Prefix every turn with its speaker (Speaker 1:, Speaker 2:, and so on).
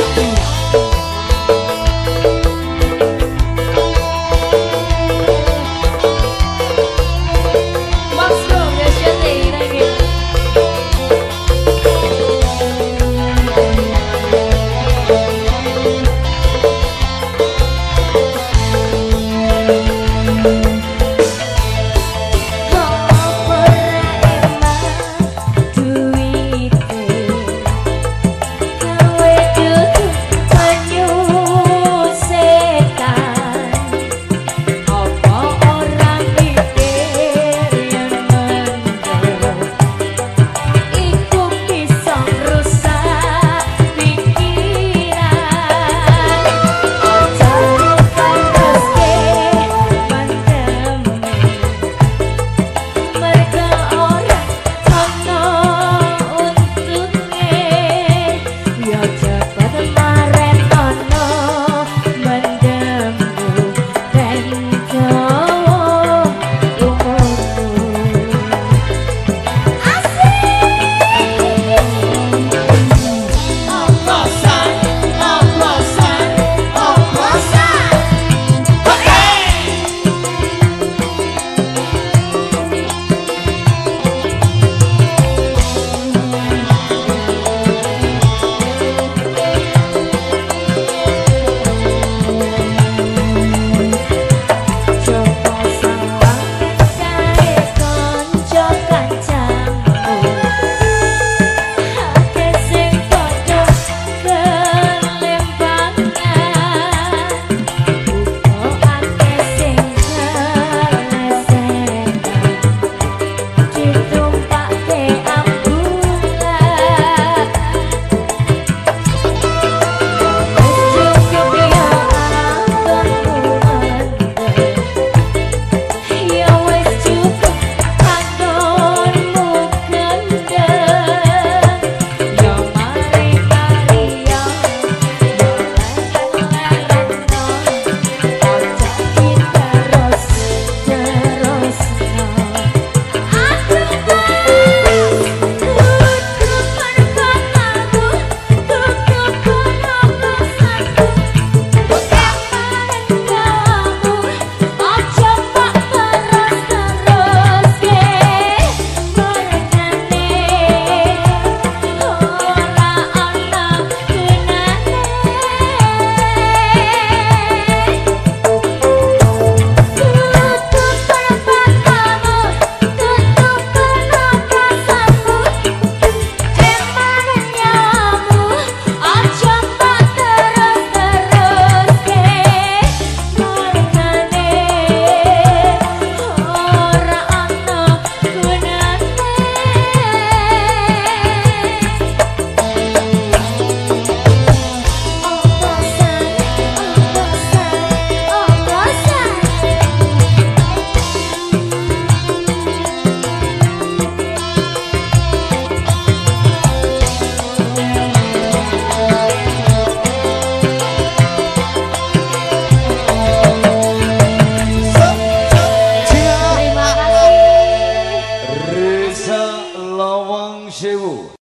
Speaker 1: you.